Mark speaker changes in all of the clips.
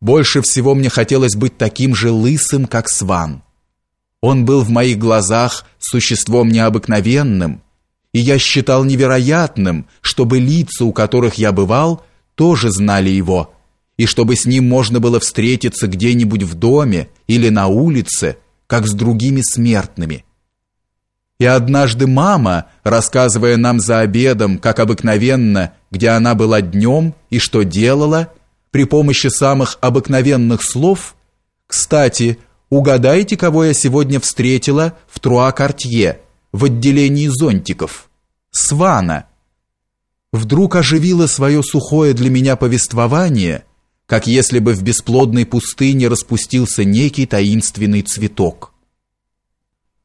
Speaker 1: Больше всего мне хотелось быть таким же лысым, как Сван. Он был в моих глазах существом необыкновенным, и я считал невероятным, чтобы лица, у которых я бывал, тоже знали его, и чтобы с ним можно было встретиться где-нибудь в доме или на улице, как с другими смертными. И однажды мама, рассказывая нам за обедом, как обыкновенно, где она была днем и что делала, при помощи самых обыкновенных слов, «Кстати, угадайте, кого я сегодня встретила в Труа-Картье, в отделении зонтиков? Свана!» Вдруг оживило свое сухое для меня повествование, как если бы в бесплодной пустыне распустился некий таинственный цветок.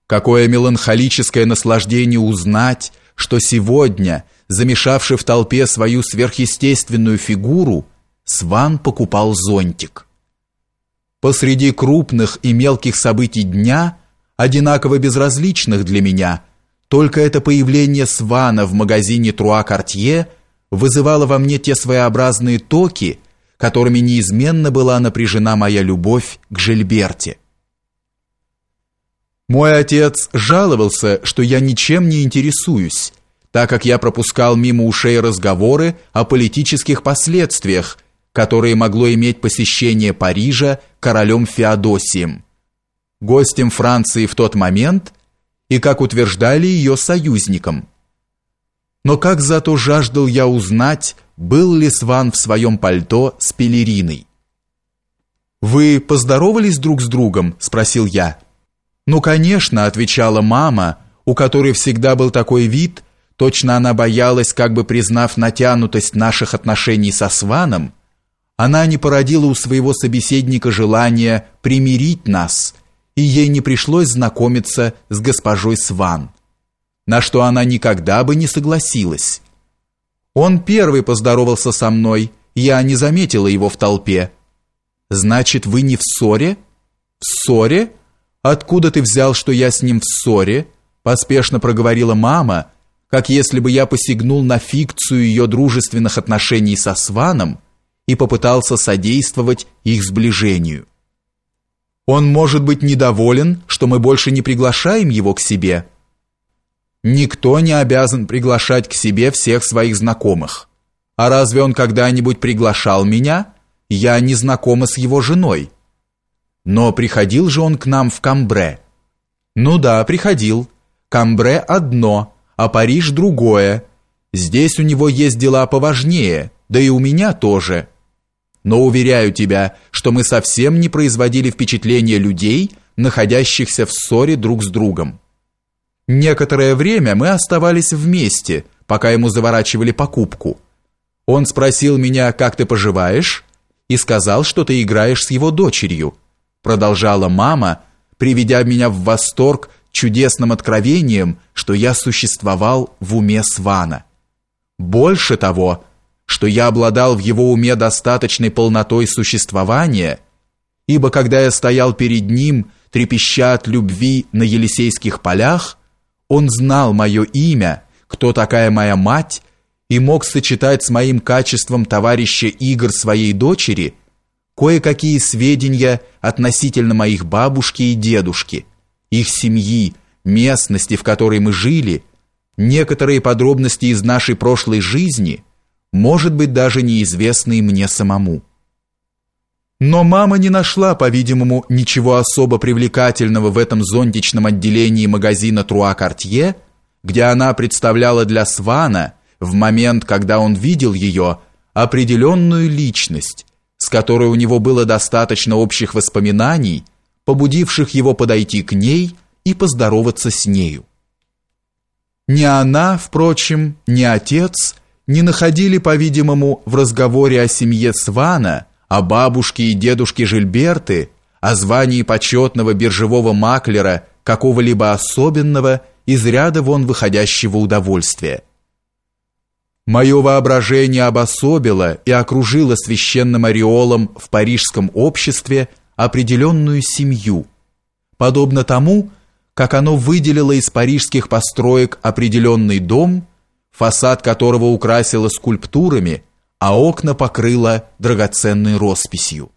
Speaker 1: Какое меланхолическое наслаждение узнать, что сегодня, замешавший в толпе свою сверхъестественную фигуру, Сван покупал зонтик. Посреди крупных и мелких событий дня, одинаково безразличных для меня, только это появление Свана в магазине Труа Картье вызывало во мне те своеобразные токи, которыми неизменно была напряжена моя любовь к Жильберте. Мой отец жаловался, что я ничем не интересуюсь, так как я пропускал мимо ушей разговоры о политических последствиях, которые могло иметь посещение Парижа королем Феодосием, гостем Франции в тот момент и, как утверждали, ее союзником. Но как зато жаждал я узнать, был ли Сван в своем пальто с пелериной. «Вы поздоровались друг с другом?» – спросил я. «Ну, конечно», — отвечала мама, у которой всегда был такой вид, точно она боялась, как бы признав натянутость наших отношений со Сваном, она не породила у своего собеседника желания примирить нас, и ей не пришлось знакомиться с госпожой Сван, на что она никогда бы не согласилась. Он первый поздоровался со мной, я не заметила его в толпе. «Значит, вы не в ссоре?» «В ссоре?» «Откуда ты взял, что я с ним в ссоре?» поспешно проговорила мама, как если бы я посягнул на фикцию ее дружественных отношений со Сваном и попытался содействовать их сближению. Он может быть недоволен, что мы больше не приглашаем его к себе. Никто не обязан приглашать к себе всех своих знакомых. А разве он когда-нибудь приглашал меня? Я не знакома с его женой. Но приходил же он к нам в Камбре. Ну да, приходил. Камбре одно, а Париж другое. Здесь у него есть дела поважнее, да и у меня тоже. Но уверяю тебя, что мы совсем не производили впечатления людей, находящихся в ссоре друг с другом. Некоторое время мы оставались вместе, пока ему заворачивали покупку. Он спросил меня, как ты поживаешь, и сказал, что ты играешь с его дочерью продолжала мама, приведя меня в восторг чудесным откровением, что я существовал в уме Свана. Больше того, что я обладал в его уме достаточной полнотой существования, ибо когда я стоял перед ним, трепеща от любви на Елисейских полях, он знал мое имя, кто такая моя мать, и мог сочетать с моим качеством товарища игр своей дочери – кое-какие сведения относительно моих бабушки и дедушки, их семьи, местности, в которой мы жили, некоторые подробности из нашей прошлой жизни, может быть, даже неизвестные мне самому. Но мама не нашла, по-видимому, ничего особо привлекательного в этом зонтичном отделении магазина Труа Картье, где она представляла для Свана в момент, когда он видел ее, определенную личность, с которой у него было достаточно общих воспоминаний, побудивших его подойти к ней и поздороваться с нею. Ни она, впрочем, ни отец не находили, по-видимому, в разговоре о семье Свана, о бабушке и дедушке Жильберты, о звании почетного биржевого маклера какого-либо особенного из ряда вон выходящего удовольствия. Мое воображение обособило и окружило священным ореолом в парижском обществе определенную семью, подобно тому, как оно выделило из парижских построек определенный дом, фасад которого украсило скульптурами, а окна покрыло драгоценной росписью.